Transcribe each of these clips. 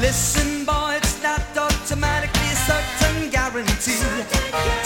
Listen, boy, it's not automatically a certain guarantee.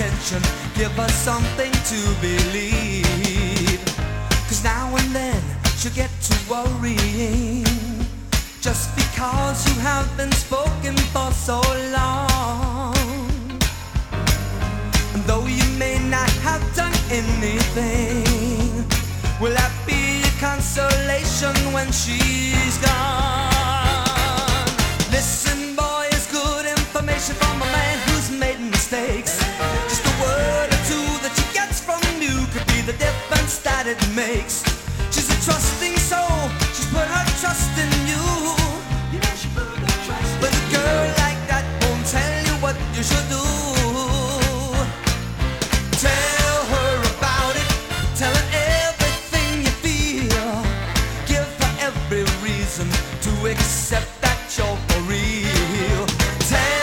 Attention, give her something to believe. Cause now and then she'll get to worrying. Just because you have been spoken for so long. And though you may not have done anything, will that be a consolation when she's gone? the difference that it makes. She's a trusting soul, she's put her trust in you. But a girl like that won't tell you what you should do. Tell her about it, tell her everything you feel. Give her every reason to accept that you're for real. Tell